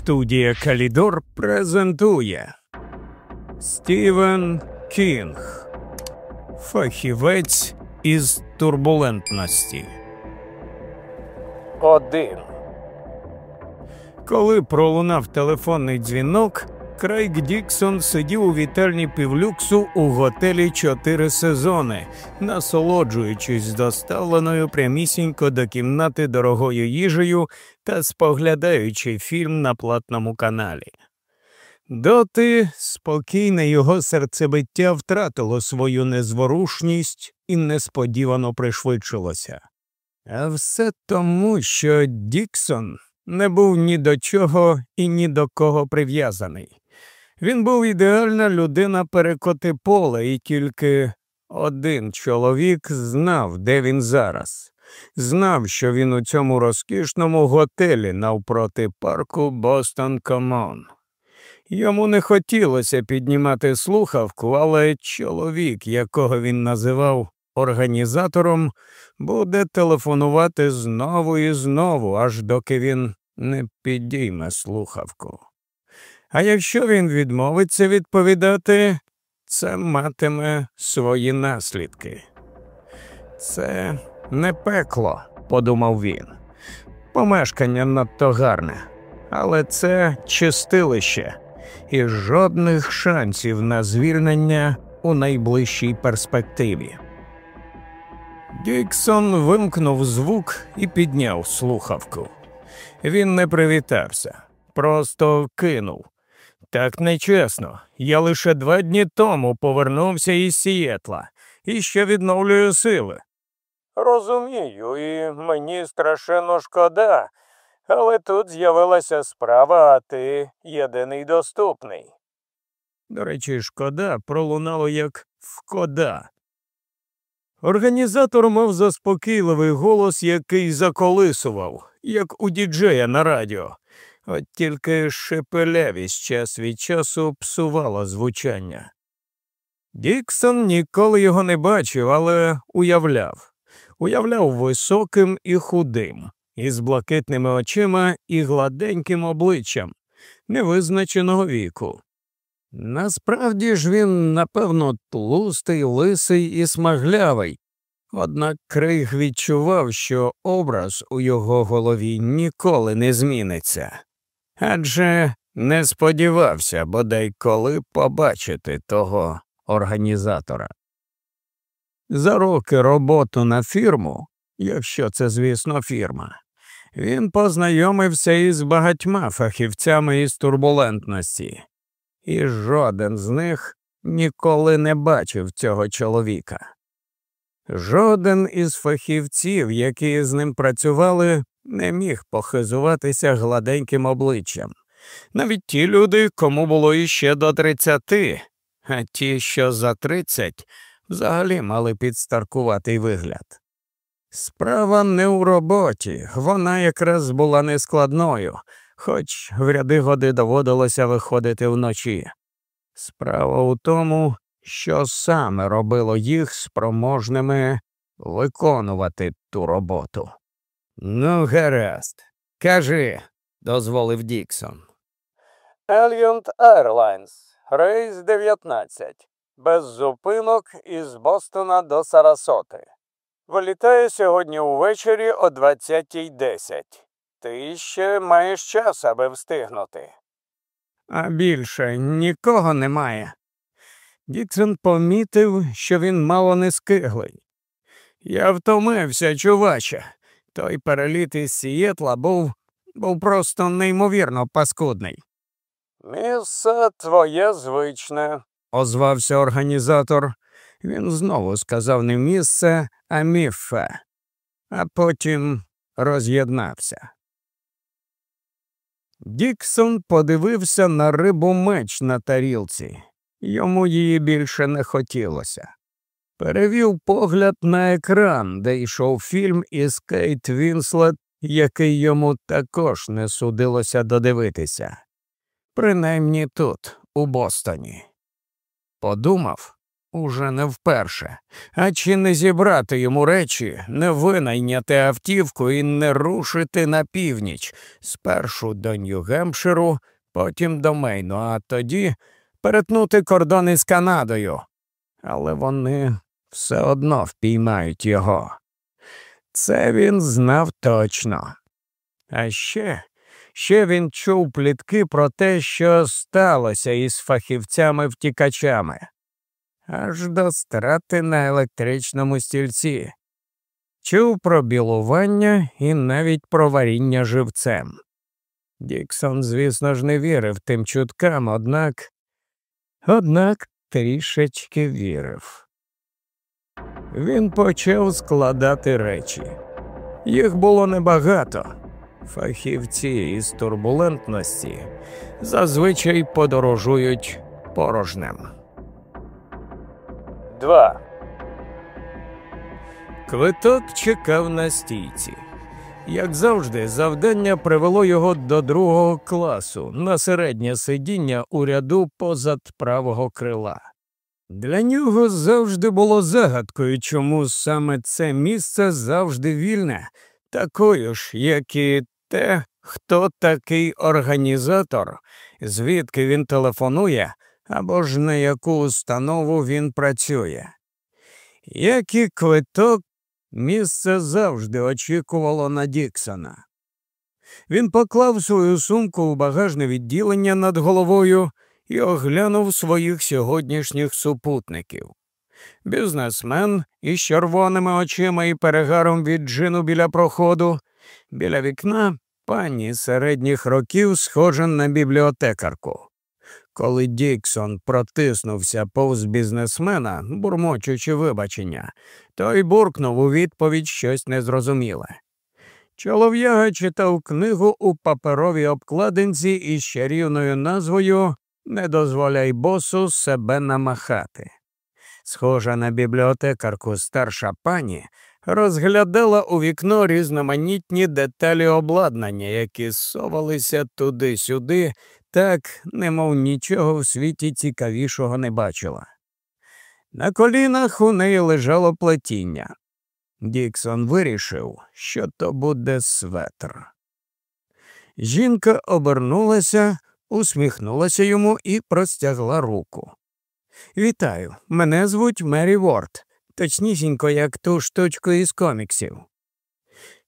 Студія Калідор презентує Стівен Кінг. Фахівець із турбулентності. Один. Коли пролунав телефонний дзвінок, Крейг Діксон сидів у вітальні півлюксу у готелі чотири сезони, насолоджуючись доставленою прямісінько до кімнати дорогою їжею та споглядаючи фільм на платному каналі. Доти спокійне його серцебиття втратило свою незворушність і несподівано пришвидшилося. А все тому, що Діксон не був ні до чого і ні до кого прив'язаний. Він був ідеальна людина перекоти поле, і тільки один чоловік знав, де він зараз. Знав, що він у цьому розкішному готелі навпроти парку Бостон Комон. Йому не хотілося піднімати слухавку, але чоловік, якого він називав організатором, буде телефонувати знову і знову, аж доки він не підійме слухавку. А якщо він відмовиться відповідати, це матиме свої наслідки. Це не пекло, подумав він. Помешкання надто гарне, але це чистилище і жодних шансів на звільнення у найближчій перспективі. Діксон вимкнув звук і підняв слухавку. Він не привітався, просто кинув. Так нечесно. Я лише два дні тому повернувся із Сієтла і ще відновлюю сили. Розумію, і мені страшенно шкода, але тут з'явилася справа, а ти єдиний доступний. До речі, шкода пролунало як вкода. Організатор мав заспокійливий голос, який заколисував, як у діджея на радіо. От тільки шепелявість час від часу псувала звучання. Діксон ніколи його не бачив, але уявляв уявляв високим і худим, із блакитними очима і гладеньким обличчям невизначеного віку. Насправді ж він, напевно, тлустий, лисий і смаглявий, однак Крейг відчував, що образ у його голові ніколи не зміниться адже не сподівався бодай коли побачити того організатора. За роки роботу на фірму, якщо це, звісно, фірма, він познайомився із багатьма фахівцями із турбулентності, і жоден з них ніколи не бачив цього чоловіка. Жоден із фахівців, які з ним працювали, не міг похизуватися гладеньким обличчям. Навіть ті люди, кому було іще до тридцяти, а ті, що за тридцять, взагалі мали підстаркуватий вигляд. Справа не у роботі, вона якраз була нескладною, хоч в ряди годи доводилося виходити вночі. Справа у тому, що саме робило їх спроможними виконувати ту роботу. Ну, гаразд. Кажи, дозволив Діксон. Ельйонт Airlines, рейс 19, без зупинок із Бостона до Сарасоти. Вилітає сьогодні увечері о 20.10. Ти ще маєш час, аби встигнути. А більше нікого немає. Діксон помітив, що він мало не скиглий. Я втомився, чуваче. Той переліт із Сієтла був був просто неймовірно паскудний. Місце твоє звичне, озвався організатор. Він знову сказав не місце, а міфе, а потім роз'єднався. Діксон подивився на рибу меч на тарілці. Йому її більше не хотілося перевів погляд на екран, де йшов фільм із Кейт Вінслет, який йому також не судилося додивитися. Принаймні тут, у Бостоні. Подумав уже не вперше. А чи не зібрати йому речі, не винайняти автівку і не рушити на північ, спершу до Нью-Гемпширу, потім до Мейну, а тоді перетнути кордони з Канадою. Але вони все одно впіймають його. Це він знав точно. А ще ще він чув плітки про те, що сталося із фахівцями втікачами, аж до страти на електричному стільці. Чув про білування і навіть про варіння живцем. Діксон, звісно ж, не вірив тим чуткам, однак, однак трішечки вірив. Він почав складати речі. Їх було небагато. Фахівці із турбулентності зазвичай подорожують порожнем. 2. Квиток чекав на стійці. Як завжди, завдання привело його до другого класу на середнє сидіння у ряду позад правого крила. Для нього завжди було загадкою, чому саме це місце завжди вільне, такою ж, як і те, хто такий організатор, звідки він телефонує або ж на яку установу він працює. Як і квиток, місце завжди очікувало на Діксона. Він поклав свою сумку у багажне відділення над головою і оглянув своїх сьогоднішніх супутників. Бізнесмен із червоними очима і перегаром від джину біля проходу, біля вікна пані середніх років, схожа на бібліотекарку. Коли Діксон протиснувся повз бізнесмена, бурмочучи вибачення, той буркнув у відповідь щось незрозуміле. Чолов'яга читав книгу у паперовій обкладинці із чарівною назвою Не дозволяй босу себе намахати. Схожа на бібліотекарку старша пані розглядала у вікно різноманітні деталі обладнання, які совалися туди-сюди, так, немов нічого в світі цікавішого не бачила. На колінах у неї лежало плетіння. Діксон вирішив, що то буде светр. Жінка обернулася, усміхнулася йому і простягла руку. Вітаю, мене звуть Мері Ворд, точнісінько, як ту штучку із коміксів.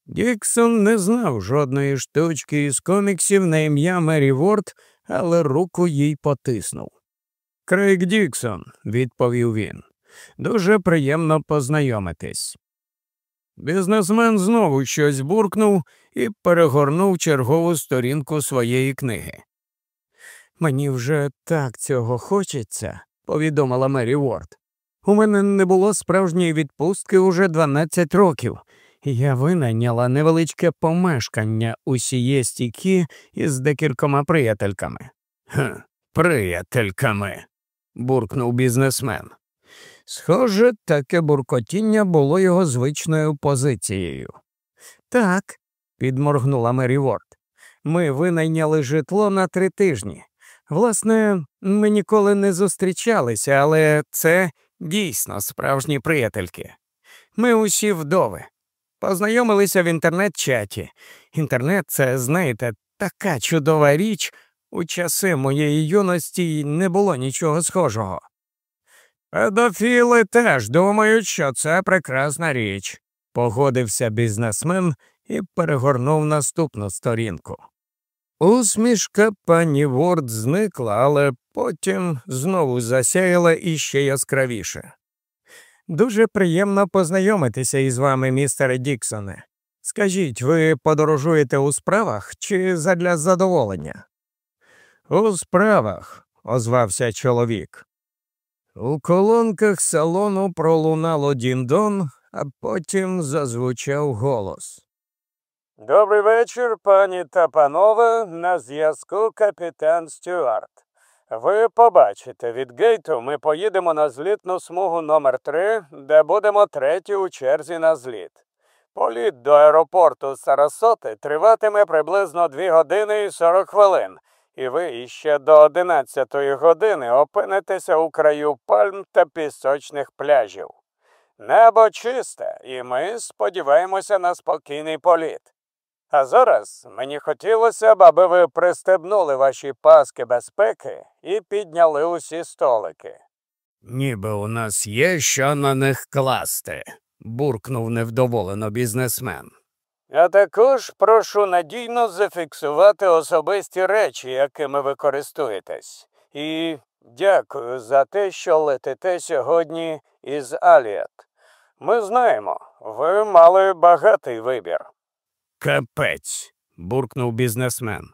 Діксон не знав жодної штучки із коміксів на ім'я Мері Ворд, але руку їй потиснув. Крейг Діксон, відповів він. Дуже приємно познайомитись. Бізнесмен знову щось буркнув і перегорнув чергову сторінку своєї книги. Мені вже так цього хочеться, повідомила Мері Ворд. У мене не було справжньої відпустки уже 12 років. Я винайняла невеличке помешкання у сієстікі із декількома приятельками. «Хм, Приятельками. буркнув бізнесмен. Схоже, таке буркотіння було його звичною позицією. Так, підморгнула Мері Ворд. Ми винайняли житло на три тижні. Власне, ми ніколи не зустрічалися, але це дійсно справжні приятельки. Ми усі вдови. Познайомилися в інтернет-чаті. Інтернет це, знаєте, така чудова річ. У часи моєї юності не було нічого схожого. Педофіли теж думають, що це прекрасна річ, погодився бізнесмен і перегорнув наступну сторінку. Усмішка пані Ворд зникла, але потім знову засяяла іще яскравіше. Дуже приємно познайомитися із вами, містере Діксоне. Скажіть, ви подорожуєте у справах чи задля задоволення? У справах, озвався чоловік. У колонках салону пролунало діндон, а потім зазвучав голос. Добрий вечір, пані та панове, на зв'язку капітан Стюарт. Ви побачите, від гейту ми поїдемо на злітну смугу номер 3 де будемо треті у черзі на зліт. Політ до аеропорту Сарасоти триватиме приблизно 2 години і 40 хвилин, і ви іще до одинадцятої години опинитеся у краю пальм та пісочних пляжів. Небо чисте, і ми сподіваємося на спокійний політ. А зараз мені хотілося б, аби ви пристебнули ваші паски безпеки і підняли усі столики. Ніби у нас є що на них класти, буркнув невдоволено бізнесмен. А також прошу надійно зафіксувати особисті речі, якими ви користуєтесь. І дякую за те, що летите сьогодні із Аліет. Ми знаємо, ви мали багатий вибір. Капець, буркнув бізнесмен.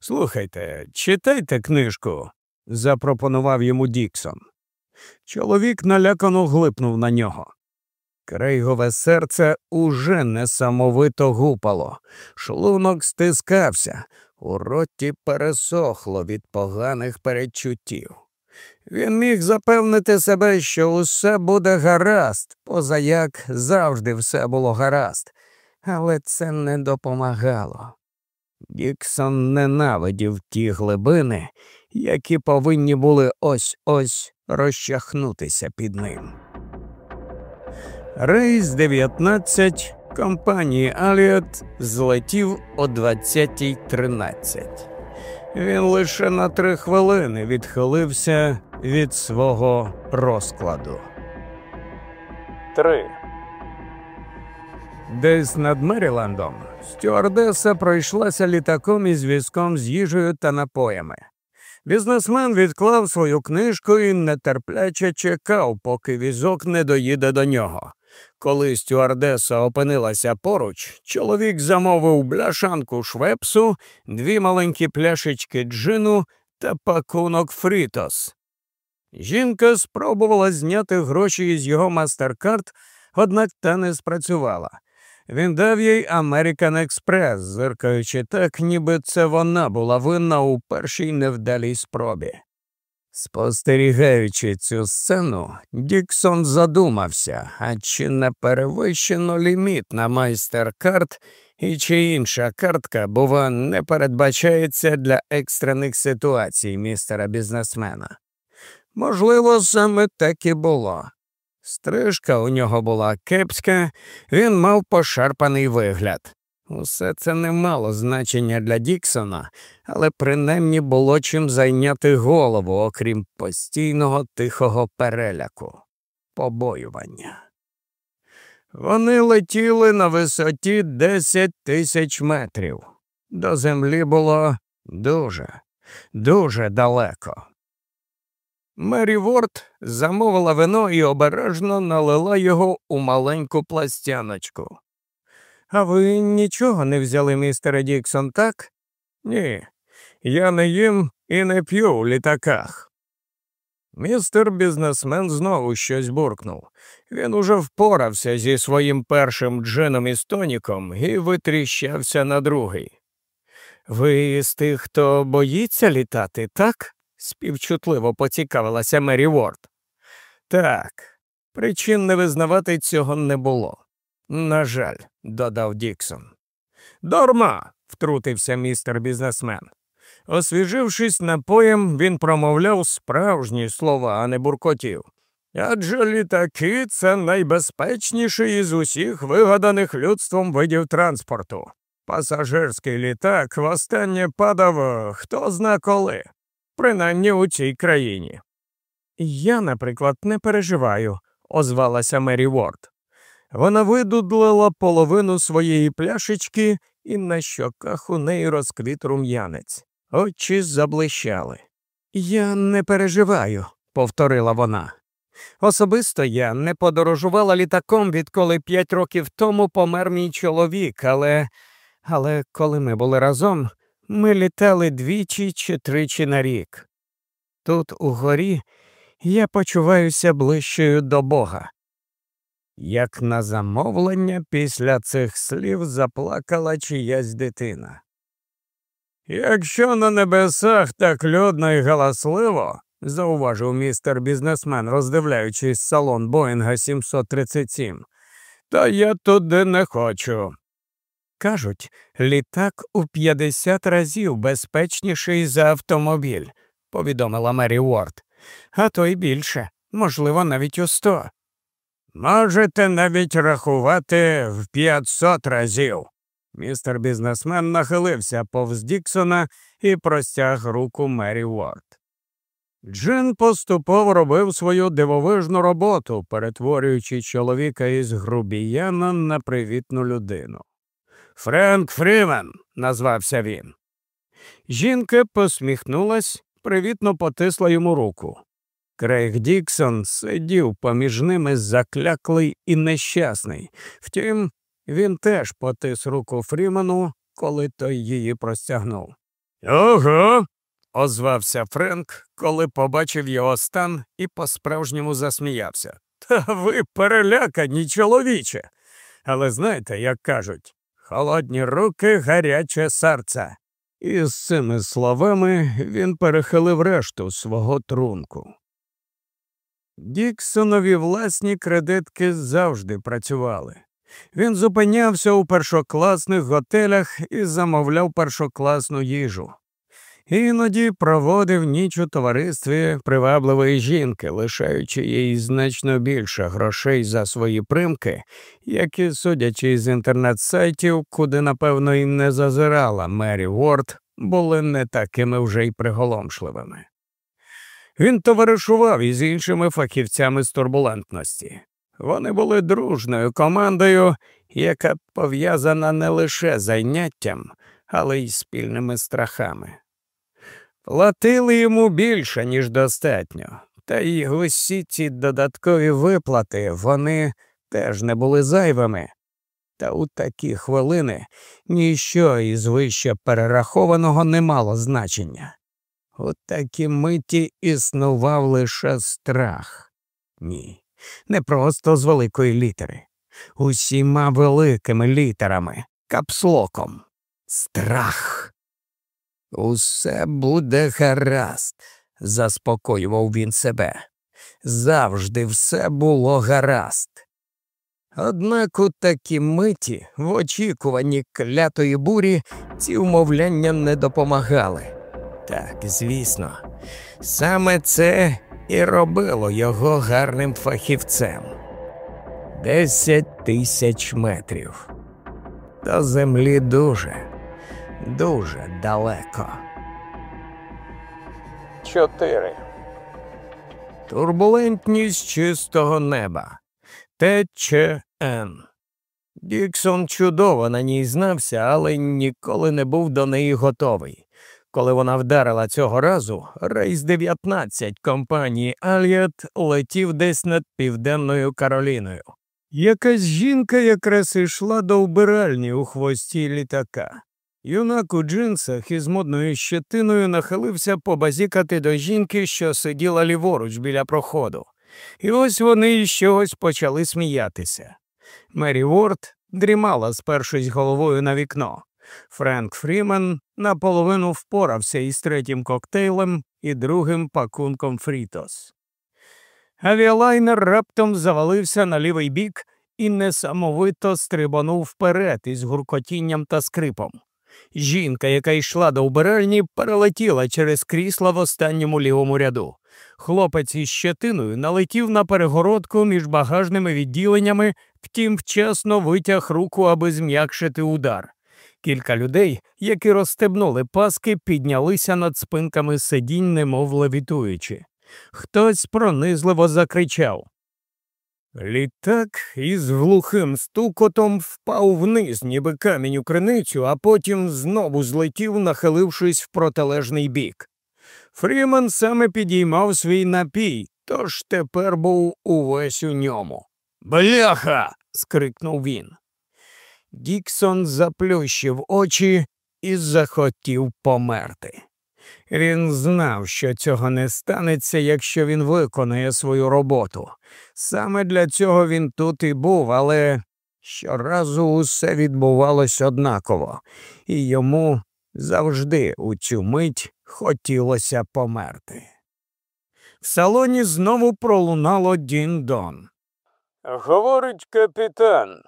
Слухайте, читайте книжку, запропонував йому Діксон. Чоловік налякано глипнув на нього. Крейгове серце уже несамовито гупало, шлунок стискався, у роті пересохло від поганих передчуттів. Він міг запевнити себе, що усе буде гаразд, позаяк завжди все було гаразд, але це не допомагало. Діксон ненавидів ті глибини, які повинні були ось ось розчахнутися під ним. Рейс 19 компанії Аліот злетів о 20.13. Він лише на три хвилини відхилився від свого розкладу. Три. Десь над Меріландом стюардеса пройшлася літаком із візком з їжею та напоями. Бізнесмен відклав свою книжку і нетерпляче чекав, поки візок не доїде до нього. Коли стюардеса опинилася поруч, чоловік замовив бляшанку швепсу, дві маленькі пляшечки джину та пакунок фрітос. Жінка спробувала зняти гроші із його мастеркард, однак та не спрацювала. Він дав їй American Express, зиркаючи так, ніби це вона була винна у першій невдалій спробі. Спостерігаючи цю сцену, Діксон задумався, а чи не перевищено ліміт на майстер-карт і чи інша картка, бува, не передбачається для екстрених ситуацій містера бізнесмена. Можливо, саме так і було. Стрижка у нього була кепська, він мав пошарпаний вигляд. Усе це не мало значення для Діксона, але принаймні було чим зайняти голову, окрім постійного тихого переляку, побоювання. Вони летіли на висоті 10 тисяч метрів. До землі було дуже, дуже далеко. Мері Ворд замовила вино і обережно налила його у маленьку пластяночку. А ви нічого не взяли, містере Діксон, так? Ні, я не їм і не п'ю у літаках. Містер бізнесмен знову щось буркнув. Він уже впорався зі своїм першим джином із тоніком і витріщався на другий. Ви з тих, хто боїться літати, так? Співчутливо поцікавилася Мері Ворд. Так, причин не визнавати цього не було. На жаль, додав Діксон. Дарма, втрутився містер бізнесмен. Освіжившись напоєм, він промовляв справжні слова, а не буркотів. Адже літаки це найбезпечніший із усіх вигаданих людством видів транспорту. Пасажирський літак востаннє падав хто зна коли, принаймні у цій країні. Я, наприклад, не переживаю, озвалася Мері Ворд. Вона видудлила половину своєї пляшечки, і на щоках у неї розквіт рум'янець. Очі заблищали. Я не переживаю, повторила вона. Особисто я не подорожувала літаком, відколи п'ять років тому помер мій чоловік, але але коли ми були разом, ми літали двічі чи тричі на рік. Тут, угорі, я почуваюся ближчою до Бога. Як на замовлення, після цих слів заплакала чиясь дитина. Якщо на небесах так людно і галасливо, зауважив містер бізнесмен, роздивляючись салон Боїнга 737, то я туди не хочу. Кажуть, літак у 50 разів безпечніший за автомобіль, повідомила Мері Уорд. А то й більше, можливо, навіть у 100. Можете навіть рахувати в 500 разів. Містер бізнесмен нахилився повз Діксона і простяг руку Мері Уорд. Джин поступово робив свою дивовижну роботу, перетворюючи чоловіка із грубіяна на привітну людину. Френк Фрімен, назвався він. Жінка посміхнулась, привітно потисла йому руку. Крейг Діксон сидів поміж ними закляклий і нещасний. Втім, він теж потис руку Фрімену, коли той її простягнув. Ого, озвався Френк, коли побачив його стан і по-справжньому засміявся. Та ви перелякані, чоловіче. Але знаєте, як кажуть, холодні руки, гаряче серце. І з цими словами він перехилив решту свого трунку. Діксонові власні кредитки завжди працювали. Він зупинявся у першокласних готелях і замовляв першокласну їжу. Іноді проводив ніч у товаристві привабливої жінки, лишаючи їй значно більше грошей за свої примки, які, судячи з інтернет-сайтів, куди, напевно, і не зазирала Мері Уорд, були не такими вже й приголомшливими. Він товаришував із іншими фахівцями з турбулентності. Вони були дружною командою, яка пов'язана не лише заняттям, але й спільними страхами. Платили йому більше, ніж достатньо, та й усі ці додаткові виплати вони теж не були зайвими. Та у такі хвилини ніщо із вище перерахованого не мало значення. У такі миті існував лише страх. Ні, не просто з великої літери, усіма великими літерами, капслоком. Страх. Усе буде гаразд, заспокоював він себе. Завжди все було гаразд. Однак у такі миті, в очікуванні клятої бурі, ці умовляння не допомагали. Так, звісно, саме це і робило його гарним фахівцем. Десять тисяч метрів. До землі дуже дуже далеко. Чотири. Турбулентність чистого неба. ТЧН. Діксон чудово на ній знався, але ніколи не був до неї готовий. Коли вона вдарила цього разу, рейс 19 компанії Альят летів десь над Південною Кароліною. Якась жінка якраз йшла до вбиральні у хвості літака. Юнак у джинсах із модною щетиною нахилився побазікати до жінки, що сиділа ліворуч біля проходу. І ось вони із чогось почали сміятися. Мері Ворд дрімала, спершись головою на вікно. Френк Фрімен наполовину впорався із третім коктейлем і другим пакунком Фрітос. Авіалайнер раптом завалився на лівий бік і несамовито стрибанув вперед із гуркотінням та скрипом. Жінка, яка йшла до вбиральні, перелетіла через крісла в останньому лівому ряду. Хлопець із щетиною налетів на перегородку між багажними відділеннями, втім вчасно витяг руку, аби зм'якшити удар. Кілька людей, які розстебнули паски, піднялися над спинками сидінь, немов левітуючи. Хтось пронизливо закричав Літак із глухим стукотом впав вниз, ніби камінь у криницю, а потім знову злетів, нахилившись в протилежний бік. Фріман саме підіймав свій напій, тож тепер був увесь у ньому. Бляха. скрикнув він. Діксон заплющив очі і захотів померти. Він знав, що цього не станеться, якщо він виконає свою роботу. Саме для цього він тут і був, але щоразу усе відбувалось однаково, і йому завжди у цю мить хотілося померти. В салоні знову пролунало Дін Дон. Говорить капітан.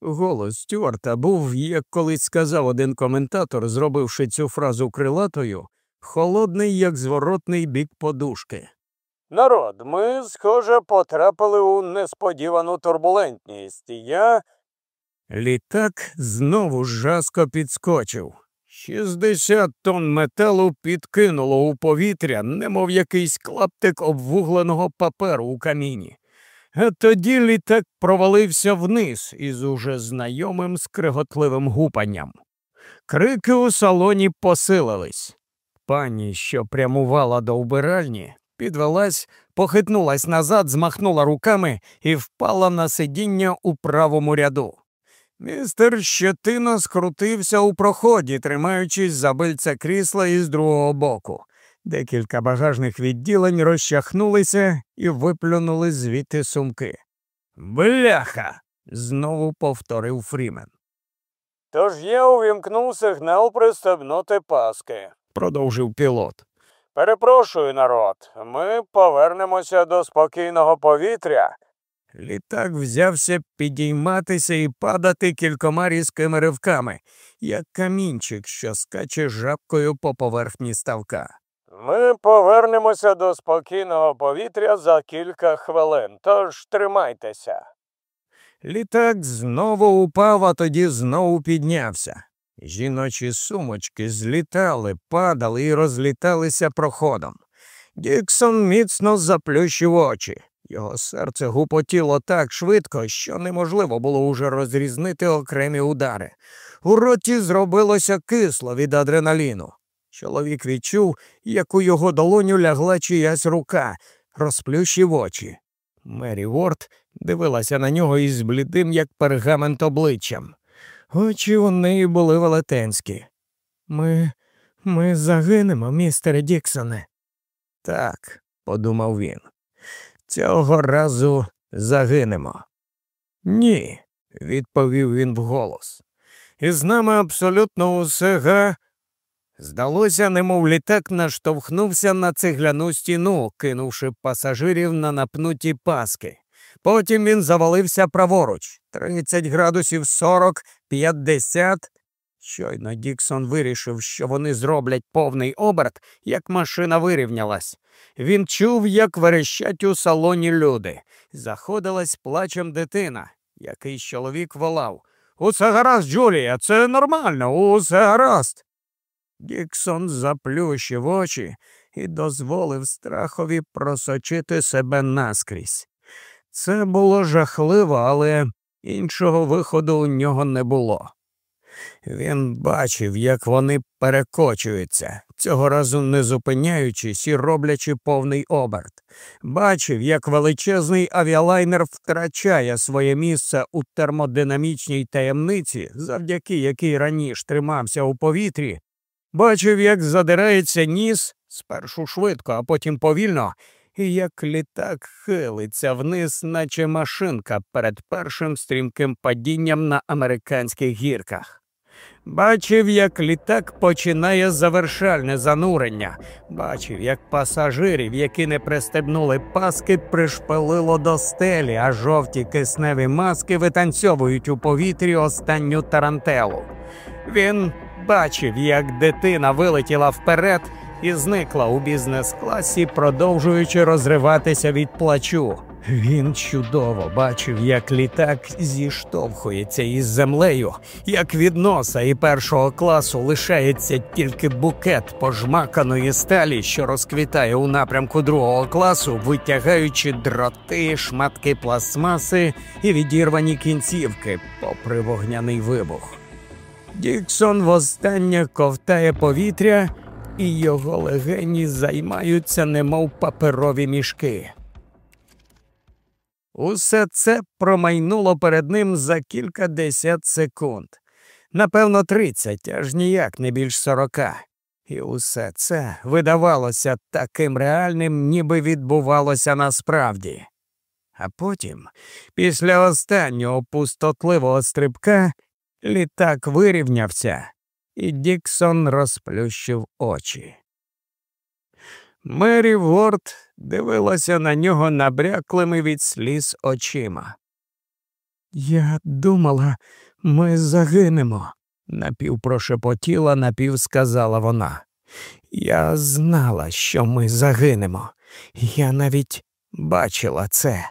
Голос Стюарта був, як колись сказав один коментатор, зробивши цю фразу крилатою, холодний, як зворотний бік подушки. Народ, ми, схоже, потрапили у несподівану турбулентність. Я. Літак знову жаско підскочив. Шістдесят тонн металу підкинуло у повітря, немов якийсь клаптик обвугленого паперу у каміні. А тоді літак провалився вниз із уже знайомим скриготливим гупанням. Крики у салоні посилились. Пані, що прямувала до вбиральні, підвелась, похитнулась назад, змахнула руками і впала на сидіння у правому ряду. Містер щетина скрутився у проході, тримаючись за бильця крісла із другого боку. Декілька багажних відділень розчахнулися і виплюнули звідти сумки. Бляха. знову повторив Фрімен. Тож я увімкнув сигнал пристебнути паски, продовжив пілот. Перепрошую, народ, ми повернемося до спокійного повітря. Літак взявся підійматися і падати кількома різкими ривками, як камінчик, що скаче жабкою по поверхні ставка. Ми повернемося до спокійного повітря за кілька хвилин, тож тримайтеся. Літак знову упав, а тоді знову піднявся. Жіночі сумочки злітали, падали і розліталися проходом. Діксон міцно заплющив очі. Його серце гупотіло так швидко, що неможливо було уже розрізнити окремі удари. У роті зробилося кисло від адреналіну. Чоловік відчув, як у його долоню лягла чиясь рука, розплющив очі. Мері Ворд дивилася на нього із блідим, як пергамент обличчям. Очі у неї були велетенські. Ми ми загинемо, містере Діксоне. Так, подумав він. Цього разу загинемо. Ні, відповів він вголос. Із нами абсолютно усе га. Здалося, немов літак наштовхнувся на цегляну стіну, кинувши пасажирів на напнуті паски. Потім він завалився праворуч тридцять градусів сорок, п'ятдесят. Щойно Діксон вирішив, що вони зроблять повний оберт, як машина вирівнялась. Він чув, як верещать у салоні люди. Заходилась плачем дитина. Якийсь чоловік волав Усе гаразд, Джулія, це нормально, усе гаразд. Діксон заплющив очі і дозволив страхові просочити себе наскрізь. Це було жахливо, але іншого виходу у нього не було. Він бачив, як вони перекочуються, цього разу не зупиняючись і роблячи повний оберт. Бачив, як величезний авіалайнер втрачає своє місце у термодинамічній таємниці, завдяки якій раніше тримався у повітрі. Бачив, як задирається ніс спершу швидко, а потім повільно, і як літак хилиться вниз, наче машинка перед першим стрімким падінням на американських гірках. Бачив, як літак починає завершальне занурення, бачив, як пасажирів, які не пристебнули паски, пришпилило до стелі, а жовті кисневі маски витанцьовують у повітрі останню тарантелу. Він бачив, як дитина вилетіла вперед і зникла у бізнес-класі, продовжуючи розриватися від плачу. Він чудово бачив, як літак зіштовхується із землею, як від носа і першого класу лишається тільки букет пожмаканої сталі, що розквітає у напрямку другого класу, витягаючи дроти, шматки пластмаси і відірвані кінцівки, попри вогняний вибух. Діксон востаннє ковтає повітря, і його легені займаються, немов паперові мішки. Усе це промайнуло перед ним за кілька десят секунд, напевно, тридцять, аж ніяк не більш сорока. І усе це видавалося таким реальним, ніби відбувалося насправді. А потім, після останнього пустотливого стрибка, літак вирівнявся, і Діксон розплющив очі. Мері Ворд дивилася на нього набряклими від сліз очима. Я думала, ми загинемо, напівпрошепотіла, напівсказала вона. Я знала, що ми загинемо. Я навіть бачила це.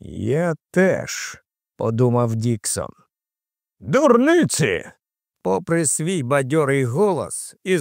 Я теж, подумав Діксон. Дурниці. Попри свій бадьорий голос, із